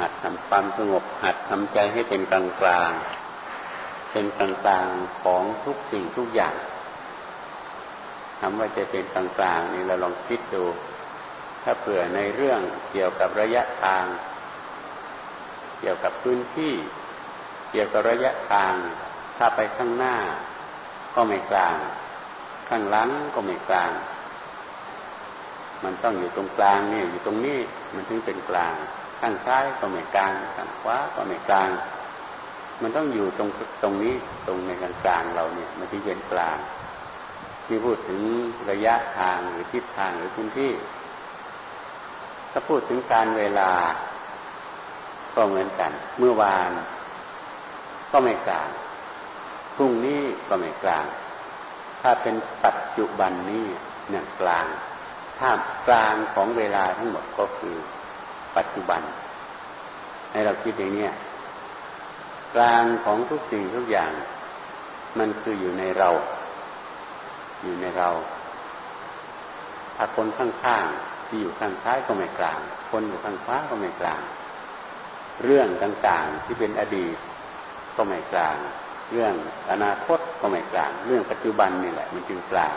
หัดทำความสงบหัดทำใจให้เป็นกลางกลางเป็นกลางกลางของทุกสิ่งทุกอย่างคำว่าจะเป็นกลางกลางนี่เราลองคิดดู ถ้าเผื่อในเรื่องเกี่ยวกับระยะทาง เกี่ยวกับพื้นที่ เกี่ยวกับระยะทาง ถ้าไปข้างหน้า ก็ไม่กลาง ข้างหลังก็ไม่กลาง มันต้องอยู่ตรงกลางเนี่ยอยู่ตรงนี้ ถึงเป็นกลาง ข้างซ้ายก็ไม่กลาง ข้างขวาก็ไม่กลาง มันต้องอยู่ตรงตรงนี้ตรงในกลางกลางเราเนี่ย มันถึงเป็นกลาง ที่พูดถึงระยะทางหรือทิศทางหรือพื้นที่ ถ้าพูดถึงการเวลา ก็เหมือนกัน เมื่อวาน ก็ไม่กลาง พรุ่งนี้ก็ไม่กลาง ถ้าเป็นปัจจุบันนี้เนี่ยกลางถ้ากลางของเวลาทั้งหมดก็คือ ปัจจุบัน ให้เราคิดอย่างนี้กลางของทุกสิ่งทุกอย่าง มันคืออยู่ในเรา อยู่ในเรา ถ้าคนข้างๆที่อยู่ข้างซ้ายก็ไม่กลาง คนอยู่ข้างขวาก็ไม่กลาง เรื่องต่างๆที่เป็นอดีตก็ไม่กลาง เรื่องอนาคตก็ไม่กลาง เรื่องปัจจุบันนี่แหละ มันจึงกลาง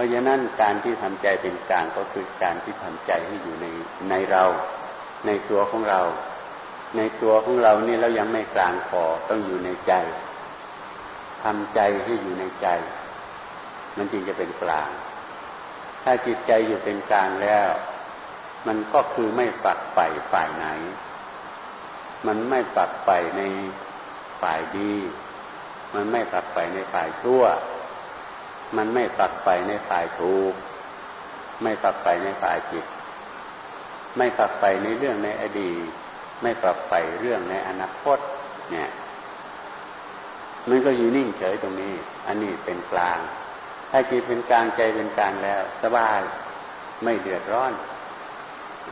ราะฉะนั้นการที่ทำใจเป็นกลางก็คือการที่ทำใจให้อยู่ในในเรา ในตัวของเรา ในตัวของเรานี่เรายังไม่กลางพอต้องอยู่ในใจทำใจให้อยู่ในใจ มันจึงจะเป็นกลาง ถ้าจิตใจอยู่เป็นกลางแล้ว มันก็คือไม่ฝักใฝ่ฝ่ายไหน มันไม่ฝักใฝ่ในฝ่ายดี มันไม่ฝักใฝ่ในฝ่ายชั่ว มันไม่ฝักใฝ่ในฝ่ายถูก ไม่ฝักใฝ่ในฝ่ายจิตไม่ฝักใฝ่ในเรื่องในอดีต ไม่ฝักใฝ่เรื่องในอนาคต เนี่ย มันก็อยู่นิ่งเฉยตรงนี้ อันนี้เป็นกลาง ถ้าจิตเป็นกลางใจเป็นกลางแล้วสบาย ไม่เดือดร้อน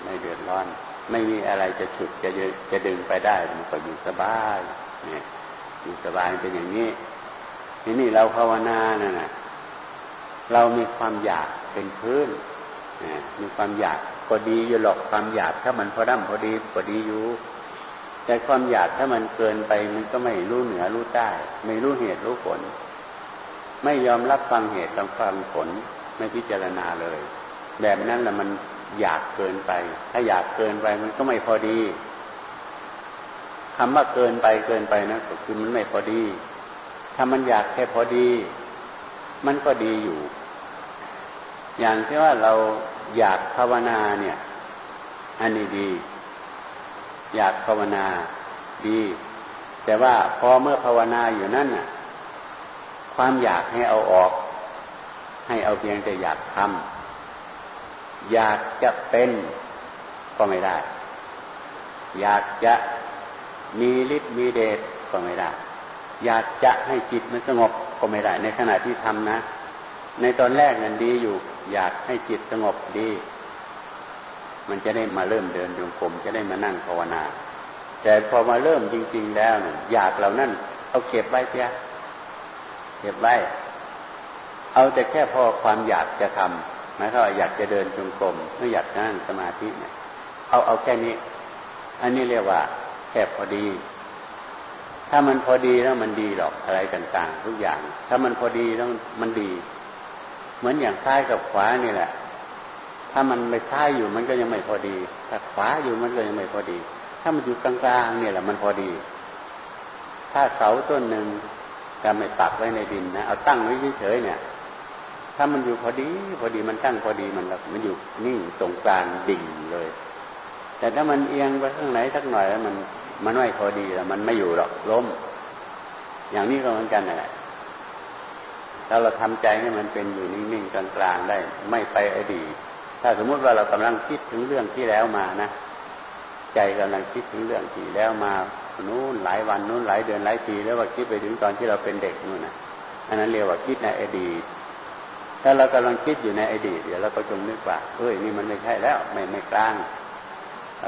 ไม่เดือดร้อน ไม่มีอะไรจะฉุดจะจะดึงไปได้ มันก็อยู่สบาย เนี่ย อยู่สบายเป็นอย่างนี้ ทีนี้เราภาวนาเนี่ยนะ เรามีความอยากเป็นพื้น มีความอยากก็ดีอยู่หรอกความอยากถ้ามันพอดั้มพอดีพอดีอยู่ แต่ความอยากถ้ามันเกินไปมันก็ไม่รู้เหนือรู้ใต้ไม่รู้เหตุรู้ผล ไม่ยอมรับฟังเหตุรับฟังผลไม่พิจารณาเลย แบบนั้นแหละมันอยากเกินไป ถ้าอยากเกินไปมันก็ไม่พอดีคำว่าเกินไปเกินไปนะก็คือมันไม่พอดี ถ้ามันอยากแค่พอดี มันก็ดีอยู่ อย่างที่ว่าเราอยากภาวนาเนี่ย อันนี้ดี อยากภาวนาดี แต่ว่าพอเมื่อภาวนาอยู่นั่นน่ะ ความอยากให้เอาออก ให้เอาเพียงแต่อยากทำอยากจะเป็นก็ไม่ได้ อยากจะมีฤทธิ์มีเดชก็ไม่ได้ อยากจะให้จิตมันสงบ ก็ไม่ได้ ในขณะที่ทำนะ ในตอนแรกนั้นดีอยู่ อยากให้จิตสงบดี มันจะได้มาเริ่มเดินจงกรมจะได้มานั่งภาวนา แต่พอมาเริ่มจริง ๆ แล้วเนี่ยอยากเหล่านั้นเอาเก็บไว้เสียเก็บไว้ เอาแต่แค่พอความอยากจะทำหมายความว่าอยากจะเดินจงกรมไม่อยากนั่งสมาธิเนี่ยเอาเอาแค่นี้ อันนี้เรียกว่าแค่พอดี ถ้ามันพอดีแล้วมันดีหรอกอะไรต่างๆ ทุกอย่าง ถ้ามันพอดีแล้วมันดี เหมือนอย่างซ้ายกับขวานี่แหละ ถ้ามันไม่ซ้ายอยู่มันก็ยังไม่พอดี ถ้าขวาอยู่มันก็ยังไม่พอดี ถ้ามันอยู่กลางๆเนี่ยแหละมันพอดี ถ้าเสาต้นหนึ่งถ้าไม่ปักไว้ในดินนะเอาตั้งไว้เฉยๆเนี่ย ถ้ามันอยู่พอดีพอดีมันตั้งพอดีมันมันอยู่นิ่งตรงกลางดิ่งเลย แต่ถ้ามันเอียงไปข้างไหนสักหน่อยแล้วมัน มันไม่พอดีแล้วมันไม่อยู่หรอกล้ม อย่างนี้ก็เหมือนกันแหละถ้าเราทำใจให้มันเป็นอยู่นิ่งๆกลางๆได้ ไม่ไปอดีต ถ้าสมมุติว่าเรากำลังคิดถึงเรื่องที่แล้วมานะใจกำลังคิดถึงเรื่องที่แล้วมานู้นหลายวันนู้นหลายเดือนหลายปีแล้วว่าคิดไปถึงตอนที่เราเป็นเด็กนู่นนะอันนั้นเรียกว่าคิดในอดีต ถ้าเรากำลังคิดอยู่ในอดีตเดี๋ยวเราก็จงนึกว่าเฮ้ยนี่มันไม่ใช่แล้ว ไม่ไม่กลาง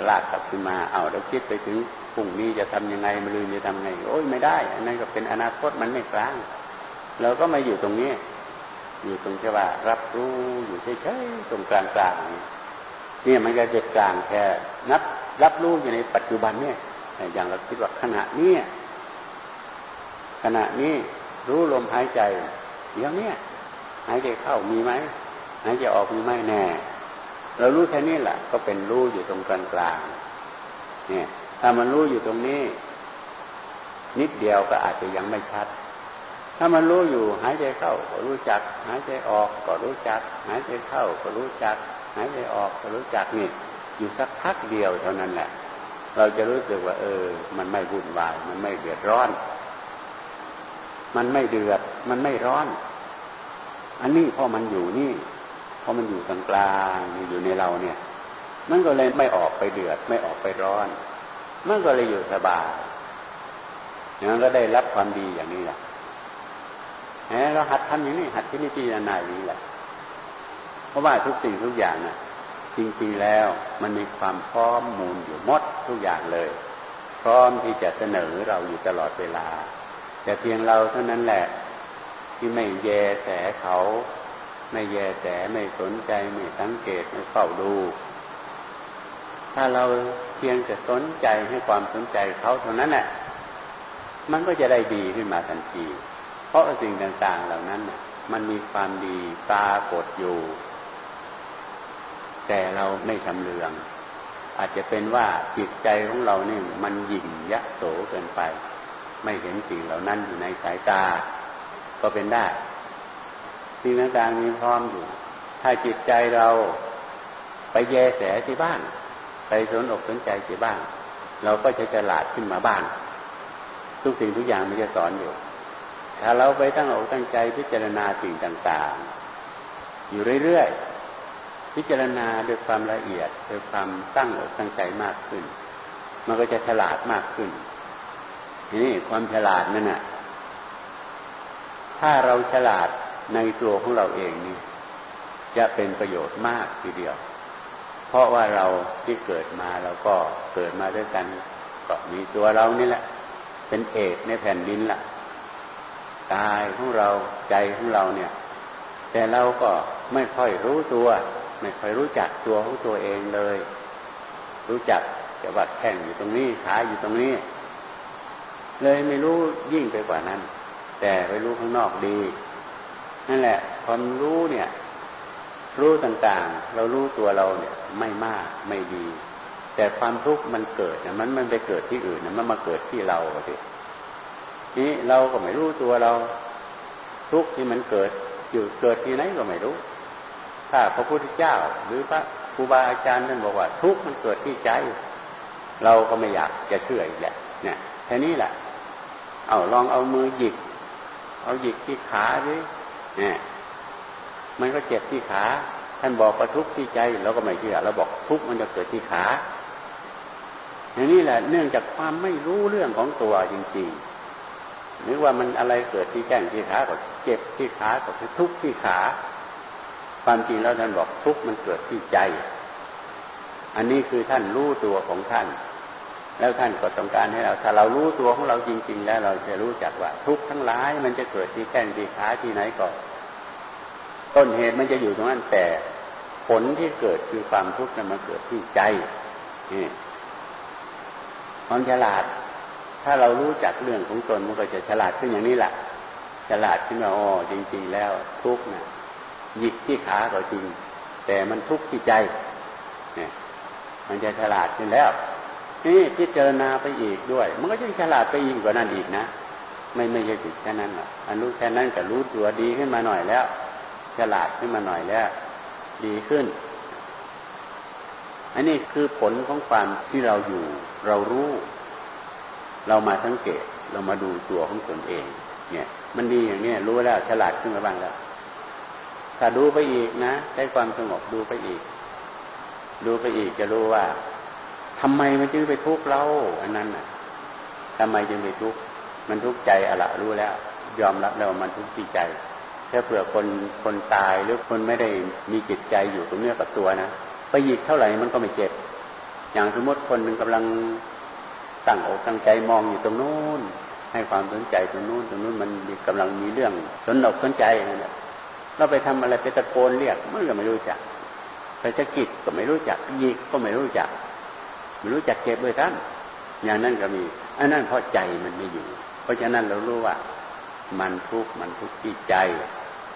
ลากกลับขึ้นมาเอาเราคิดไปถึง พรุ่งนี้จะทำยังไงมะรืนจะทำไง โอ้ยไม่ได้ อันนั้นก็เป็นอนาคตมันไม่กลาง เราก็มาอยู่ตรงนี้ อยู่ตรงที่ว่า รับรู้อยู่เฉยๆตรงกลางๆนี่มันก็จะกลางแค่นับ รับรู้อยู่ในปัจจุบันเนี่ย อย่างเราคิดว่าขณะนี้ขณะนี้รู้ลมหายใจ เดี๋ยวนี้หายใจเข้ามีไหมหายใจออกมีไหมแน่ เรารู้แค่นี้แหละก็เป็นรู้อยู่ตรงกลางกลางเนี่ย ถ้ามันรู้อยู่ตรงนี้ นิดเดียวก็อาจจะยังไม่ชัด ถ้ามันรู้อยู่หายใจเข้าก็รู้จัก หายใจออกก็รู้จัก หายใจเข้าก็รู้จัก หายใจออกก็รู้จักนี่ อยู่สักพักเดียวเท่านั้นแหละ เราจะรู้สึกว่า เออ มันไม่วุ่นวาย มันไม่เดือดร้อน มันไม่เดือด มันไม่ร้อน อันนี้พอมันอยู่นี่พอมันอยู่กลางกลางอยู่ในเราเนี่ย มันก็เลยไม่ออกไปเดือด ไม่ออกไปร้อน มันก็เลยอยู่สบายอย่างนั้นก็ได้รับความดีอย่างนี้แหละเราหัดทำอย่างนี้ หัดที่นี่พิจารณาอย่างนี้แหละ เพราะว่าทุกสิ่งทุกอย่างนะจริงๆแล้วมันมีความพร้อมมูลอยู่หมดทุกอย่างเลย พร้อมที่จะเสนอเราอยู่ตลอดเวลา แต่เพียงเราเท่านั้นแหละ ที่ไม่แยแสเขาไม่แยแสไม่สนใจไม่สังเกตไม่เฝ้าดู ถ้าเรา พียงจะสนใจให้ความสนใจเขาเท่านั้นแหละมันก็จะได้ดีขึ้นมาทันที เพราะสิ่งต่างๆเหล่านั้นมันมีความดีปรากฏอยู่ แต่เราไม่ชำเลือง อาจจะเป็นว่าจิตใจของเราเนี่ยมันหยิ่งยะโสเกินไป ไม่เห็นสิ่งเหล่านั้นอยู่ในสายตา ก็เป็นได้ สิ่งต่างๆมีพร้อมอยู่ ถ้าจิตใจเราไปแยแสที่บ้าน ไปสนอกสนใจที่บ้านเราก็จะฉลาดขึ้นมาบ้านทุกสิ่งทุกอย่างมันจะสอนอยู่ ถ้าเราไปตั้งอกตั้งใจพิจารณาสิ่งต่างๆ อยู่เรื่อยๆ พิจารณาด้วยความละเอียดด้วยความตั้งอกตั้งใจมากขึ้น มันก็จะฉลาดมากขึ้น ทีนี้ความฉลาดนั่นน่ะ ถ้าเราฉลาดในตัวของเราเองนี่จะเป็นประโยชน์มากทีเดียว เพราะว่าเราที่เกิดมาเราก็เกิดมาด้วยกันก็มีตัวเรานี่แหละ เป็นเอกในแผ่นดินละ่ะกายของเราใจของเราเนี่ย แต่เราก็ไม่ค่อยรู้ตัว ไม่ค่อยรู้จักตัวของตัวเองเลย รู้จักแต่ว่าแข่งอยู่ตรงนี้ขาอยู่ตรงนี้ เลยไม่รู้ยิ่งไปกว่านั้น แต่ไปรู้ข้างนอกดี นั่นแหละ ความรู้เนี่ย รู้ต่างๆ เรารู้ตัวเราเนี่ย ไม่มากไม่ดี แต่ความทุกข์มันเกิดเนี่ยมันมันไปเกิดที่อื่นเนี่ยมันมาเกิดที่เราสินี้เราก็ไม่รู้ตัวเรา ทุกข์ที่มันเกิด อยู่เกิดที่ไหนก็ไม่รู้ ถ้าพระพุทธเจ้า หรือพระครูบาอาจารย์ท่านบอกว่า ทุกข์มันเกิดที่ใจ เราก็ไม่อยากจะเชื่ออีกแหละเนี่ยแค่นี้แหละ เอาลองเอามือหยิก เอาหยิกที่ขาดิเนี่ยมันก็เจ็บที่ขา ท่านบอกว่าทุกข์ที่ใจเราก็ไม่เชื่อเราบอกทุกข์มันจะเกิดที่ขาอย่างนี้แหละเนื่องจากความไม่รู้เรื่องของตัวจริงๆหรือว่ามันอะไรเกิดที่แก้งที่ขาก็เจ็บที่ขาก็ทุกข์ที่ขา ความจริงแล้วท่านบอกทุกข์มันเกิดที่ใจ อันนี้คือท่านรู้ตัวของท่าน แล้วท่านก็ต้องการให้เรา ถ้าเรารู้ตัวของเราจริง ๆ แล้วเราจะรู้จักว่า ทุกข์ทั้งหลายมันจะเกิดที่แก้งที่ขาที่ไหนก็ต้นเหตุมันจะอยู่ตรงนั้นแต่ ผลที่เกิดคือความทุกข์นั้นมันเกิดที่ใจนี่ความฉลาด ถ้าเรารู้จักเรื่องของตนมันก็จะฉลาดขึ้นอย่างนี้แหละฉลาดขึ้นมาอ๋อจริงๆแล้วทุกข์นะหยิกที่ขาก็จริง แต่มันทุกข์ที่ใจเนี่ยมันจะฉลาดขึ้นแล้วนี่พิจารณาไปอีกด้วย มันก็ยิ่งฉลาดไปอีกกว่านั้นอีกนะไม่ไม่ใช่ติดแค่นั้นหรอกอันรู้แค่นั้นก็รู้ตัวดีขึ้นมาหน่อยแล้ว ฉลาดขึ้นมาหน่อยแล้ว ดีขึ้น อันนี้คือผลของความที่เราอยู่ เรารู้ เรามาสังเกต เรามาดูตัวของตนเอง เนี่ย มันดีอย่างนี้รู้แล้วฉลาดขึ้นมาบ้างแล้วถ้าดูไปอีกนะใช้ความสงบดูไปอีก ดูไปอีกจะรู้ว่าทำไมมันจึงไปทุกข์เราอันนั้นน่ะทำไมจึงไปทุกข์มันทุกข์ใจอะละรู้แล้ว ยอมรับแล้วมันทุกข์ที่ใจ ถ้าเผื่อคนคนตายหรือคนไม่ได้มีจิตใจอยู่ตรงเนื้อกับตัวนะไปหยิกเท่าไหร่มันก็ไม่เจ็บ อย่างสมมติคนหนึ่งกำลังตั้งอกตั้งใจมองอยู่ตรงนู้น ให้ความสนใจตรงนู้นตรงนู้นมันกำลังมีเรื่องสนอกสนใจนั่นแหละเราไปทำอะไรไปตะโกนเรียกมันก็ไม่รู้จักไปจะกิดก็ไม่รู้จักยิกก็ไม่รู้จัก ไม่รู้จักเก็บด้วยท่านอย่างนั้นก็มีอันนั้นเพราะใจมันไม่อยู่ เพราะฉะนั้นเรารู้ว่า มันทุกข์มันทุกข์ที่ใจ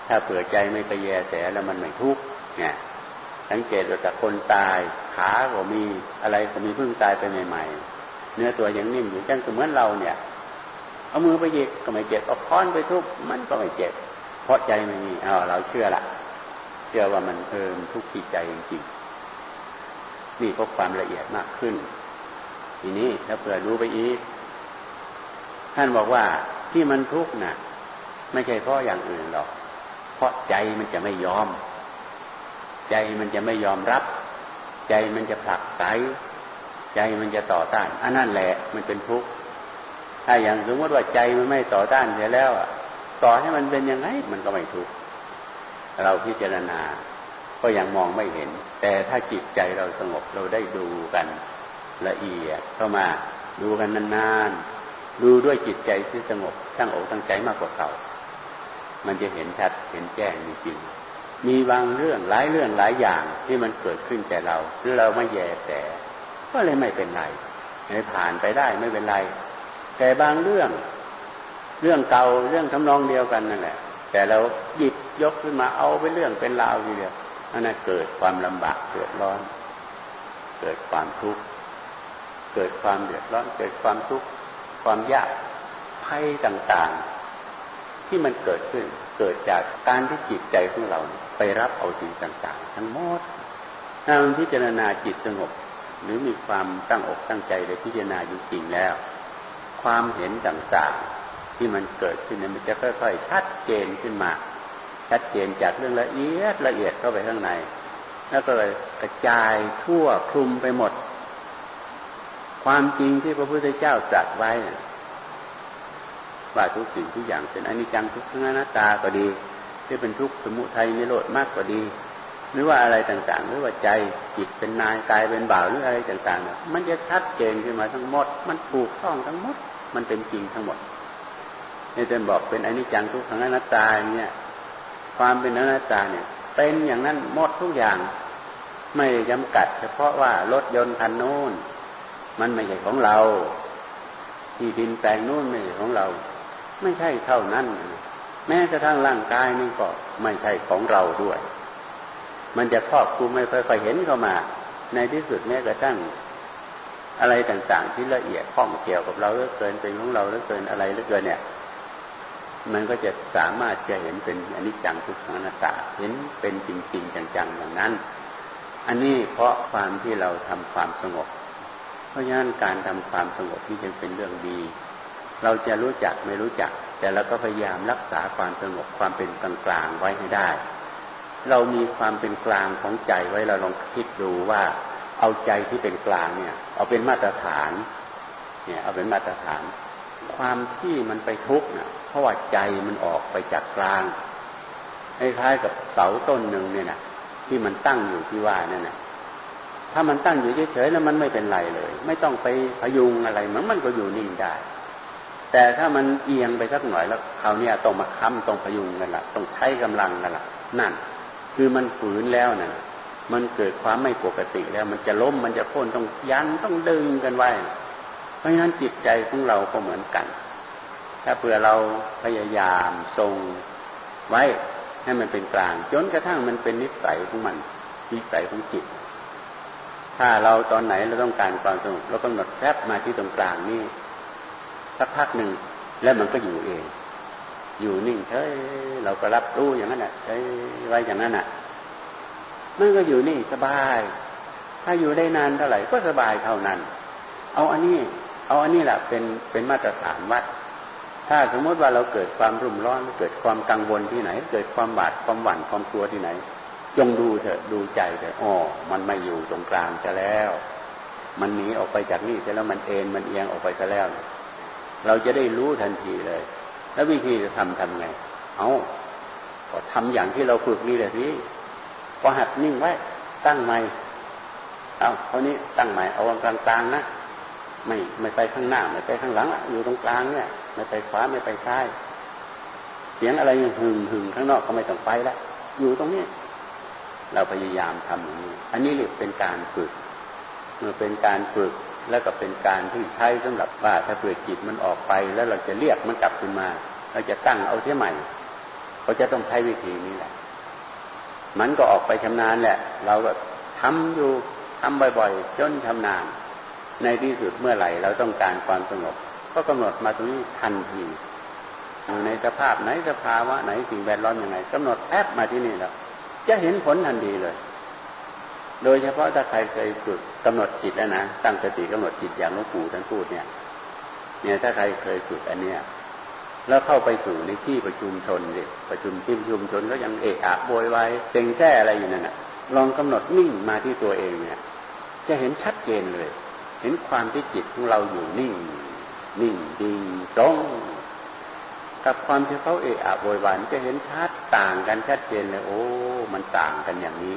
ถ้าเผื่อใจไม่ไปแยแสแล้วมันไม่ทุกข์เนี่ยสังเกตว่าแต่คนตายขาก็มีอะไรก็มีเพิ่งตายไปใหม่ๆ เนื้อตัวยังนิ่มอยู่จังก็เหมือนเราเนี่ย เอามือไปหยิกก็ไม่เจ็บเอาค้อนไปทุบมันก็ไม่เจ็บ เพราะใจไม่มีเอาเราเชื่อละเชื่อว่ามันเพิ่มทุกข์ที่ใจจริงนี่ก็ความละเอียดมากขึ้น ทีนี้ถ้าเผื่อรู้ไปอีก ท่านบอกว่าที่มันทุกข์น่ะ ไม่ใช่เพราะอย่างอื่นหรอก เพราะใจมันจะไม่ยอม ใจมันจะไม่ยอมรับ ใจมันจะผลักไสใจมันจะต่อต้านอันนั่นแหละมันเป็นทุกข์ถ้าอย่างสมมติว่าใจมันไม่ต่อต้านเสียแล้วอะต่อให้มันเป็นยังไงมันก็ไม่ทุกข์เราพิจารณา ก็ยังมองไม่เห็น แต่ถ้าจิตใจเราสงบเราได้ดูกันละเอียดเข้ามาดูกันนานๆดูด้วยจิตใจที่สงบตั้งอกตั้งใจมากกว่าเก่า มันจะเห็นชัดเห็นแจ้งจริงมีบางเรื่องหลายเรื่องหลายอย่างที่มันเกิดขึ้นแก่เราเราไม่แย่แต่ ก็เลยไม่เป็นไรไม่ผ่านไปได้ไม่เป็นไร แต่บางเรื่อง เรื่องเก่าเรื่องทำนองเดียวกันนั่นแหละ แต่เราหยิบยกขึ้นมาเอาเป็นเรื่องเป็นราวทีเดียวอันนั้นเกิดความลำบากเกิดร้อน เกิดความทุกข์เกิดความเดือดร้อน เกิดความทุกข์ความยากภัยต่าง ๆ ที่มันเกิดขึ้น เกิดจากการที่จิตใจของเราไปรับเอาสิ่งต่าง ๆ ทั้งหมดถ้ามันพิจารณาจิตสงบ หรือมีความตั้งอกตั้งใจในพิจารณาจริงๆแล้ว ความเห็นต่างๆที่มันเกิดขึ้นเนี่ยมันจะค่อยๆชัดเจนขึ้นมา ชัดเจนจากเรื่องละเอียดละเอียดเข้าไปข้างใน แล้วก็เลยกระจายทั่วคลุมไปหมด ความจริงที่พระพุทธเจ้าตรัสไว้ ว่าทุกสิ่งทุกอย่างเป็นอนิจจังทุกขังอนัตตาก็ดีที่เป็นทุกข์สมุทัยนิโรธมากกว่าดี หรือว่าอะไรต่างๆหรือว่าใจจิตเป็นนายกายเป็นบ่าวหรืออะไรต่างๆมันจะชัดเจนขึ้นมาทั้งหมด มันถูกต้องทั้งหมด มันเป็นจริงทั้งหมดนี่จะบอกเป็นอนิจจังทุกขังอนัตตาเนี่ยความเป็นอนัตตาเนี่ย เป็นอย่างนั้นหมดทุกอย่าง ไม่จำกัด เฉพาะว่ารถยนต์คันนู้นมันไม่ใช่ของเรา ที่ดินแปลงนู้นไม่ใช่ของเรา ไม่ใช่เท่านั้น แม้กระทั่งร่างกายนี่ก็ไม่ใช่ของเราด้วย มันจะครอบคลุมไม่ค่อยเห็นเข้ามา ในที่สุดแม้กระทั่งอะไรต่างๆ ที่ละเอียดข้องเกี่ยวกับเราเลือเกินเป็นของเราเลือเกินอะไรเลือเกินเนี่ย มันก็จะสามารถจะเห็นเป็นอนิจจังทุกขังนาตตาเห็นเป็นจริง ๆ จังๆอย่างนั้น อันนี้เพราะความที่เราทำความสงบ เพราะฉะนั้นการทำความสงบที่จึงเป็นเรื่องดี เราจะรู้จักไม่รู้จัก แต่เราก็พยายามรักษาความสงบความเป็นกลางๆไว้ให้ได้ เรามีความเป็นกลางของใจไว้เราลองคิดดูว่า เอาใจที่เป็นกลางเนี่ย เอาเป็นมาตรฐาน เนี่ย เอาเป็นมาตรฐาน ความที่มันไปทุกข์เนี่ยเพราะว่าใจมันออกไปจากกลางคล้ายๆกับเสาต้นหนึ่งเนี่ยนะที่มันตั้งอยู่ที่ว่านั่นนะถ้ามันตั้งอยู่เฉยๆแล้วมันไม่เป็นไรเลย ไม่ต้องไปพยุงอะไรมันมันก็อยู่นิ่งได้ แต่ถ้ามันเอียงไปสักหน่อยแล้วคราวนี้ต้องมาค้ำต้องพยุงกันละต้องใช้กำลังกันละนั่น คือมันฝืนแล้วนะ่ะมันเกิดความไม่ปกติแล้วมันจะล้มมันจะพ้นต้องยันต้องดึงกันไว้ เพราะฉะนั้นจิตใจของเราก็เหมือนกัน ถ้าเผื่อเราพยายามทรงไว้ให้มันเป็นกลาง จนกระทั่งมันเป็นนิสัยของมัน นิสัยของจิต ถ้าเราตอนไหนเราต้องการความสงบเรากำหนดแคบมาที่ตรงกลางนี่ สักพักหนึ่งแล้วมันก็อยู่เอง อยู่นิ่งเฮ้ยเราก็รับรู้อย่างนั้นอะเฮ้ยไว้อย่างนั้นอะมันก็อยู่นิ่งสบาย ถ้าอยู่ได้นานเท่าไหร่ก็สบายเท่านั้น เอาอันนี้ เอาอันนี้แหละเป็นเป็นมาตรฐานวัด ถ้าสมมติว่าเราเกิดความรุ่มร้อนเกิดความกังวลที่ไหน เกิดความบาดความหวั่นความกลัวที่ไหน จงดูเถอะดูใจเถอะอ๋อมันไม่อยู่ตรงกลางจะแล้ว มันหนีออกไปจากนี่จะแล้วมันเอ็นมันเอียงออกไปจะแล้ว เราจะได้รู้ทันทีเลย แล้ววิธีจะทำทำไง เอาก็ทำอย่างที่เราฝึกนี่แหละสิพอหัดนิ่งไว้ ตั้งใหม่เอาเท่านี้ตั้งใหม่เอาวางกลางๆนะไม่ไม่ไปข้างหน้าไม่ไปข้างหลังอยู่ตรงกลางเนี่ยไม่ไปขวาไม่ไปซ้ายเสียงอะไรหึงหึงข้างนอกก็ไม่ต้องไปแล้วอยู่ตรงนี้ เราพยายามทำอย่างนี้ อันนี้เรียกเป็นการฝึกเมื่อเป็นการฝึก แล้วก็เป็นการที่ใช้สำหรับว่าถ้าเผื่อจิตมันออกไป แล้วเราจะเรียกมันกลับขึ้นมา เราจะตั้งเอาเที่ยใหม่เขาจะต้องใช้วิธีนี้แหละ มันก็ออกไปชำนาญแหละ เราก็ทำอยู่ทำบ่อยๆ จนชำนาญ ในที่สุดเมื่อไหร่เราต้องการความสงบ ก็กำหนดมาตรงนี้ทันทีอยู่ในสภาพไหนสภาวะไหนสิ่งแวดล้อมยังไงกำหนดแอปมาที่นี่แล้วจะเห็นผลทันทีเลย โดยเฉพาะถ้าใครเคยฝึกกำหนดจิตแล้วนะตั้งสติกำหนดจิตอย่างหลวงปู่ท่านพูดเนี่ย เนี่ยถ้าใครเคยฝึกอันเนี้ยแล้วเข้าไปสู่ในที่ประชุมชนเด็ประชุมที่ประชุมชนก็ยังเอะอะโวยวายเต็งแท้อะไรอยู่นั่นน่ะ ลองกำหนดนิ่งมาที่ตัวเองเนี่ย จะเห็นชัดเจนเลย เห็นความที่จิตของเราอยู่นิ่ง นิ่งดีตรงกับความที่เขาเอะอะโวยวายจะเห็นชัดต่างกันชัดเจนเลย โอ้ มันต่างกันอย่างนี้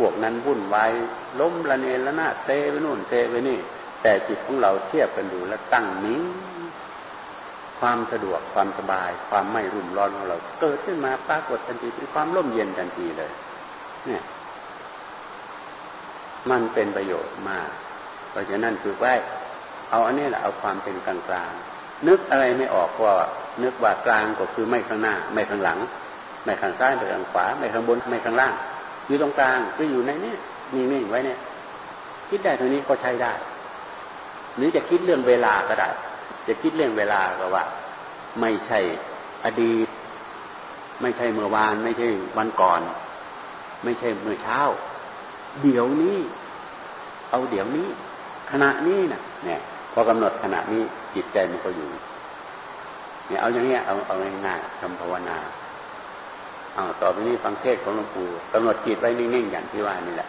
พวกนั้นวุ่นวายล้มละเนระนาเตไปนู่นเตไปนี่ แต่จิตของเราเทียบกันดูแล้วตั้งนี้ ความสะดวกความสบาย ความไม่รุ่มร้อนของเรา เกิดขึ้นมาปรากฏทันทีเป็นความร่มเย็นทันทีเลย เนี่ย มันเป็นประโยชน์มาก เพราะฉะนั้นคือไว้เอาอันนี้แหละเอาความเป็นกลางกลางนึกอะไรไม่ออกว่านึกว่ากลางก็คือไม่ข้างหน้า ไม่ข้างหลัง ไม่ข้างซ้ายไม่ข้างขวา ไม่ข้างบนไม่ข้างล่าง อยู่ตรงกลางก็อยู่ในนี้นิ่งไว้เนี่ย คิดได้ตรงนี้ก็ใช้ได้ หรือจะคิดเรื่องเวลาก็ได้ จะคิดเรื่องเวลาก็ว่า ไม่ใช่อดีต ไม่ใช่เมื่อวาน ไม่ใช่วันก่อน ไม่ใช่เมื่อเช้า เดี๋ยวนี้ เอาเดี๋ยวนี้ ขณะนี้นะเนี่ยพอกำหนดขณะนี้จิตใจมันก็อยู่เนี่ยเอาอย่างเงี้ยเอาเอาง่ายๆทำภาวนา เอาต่อไปนี้ฟังเทศของหลวงปู่กำหนดจิตไว้นิ่งๆอย่างที่ว่านี่แหละ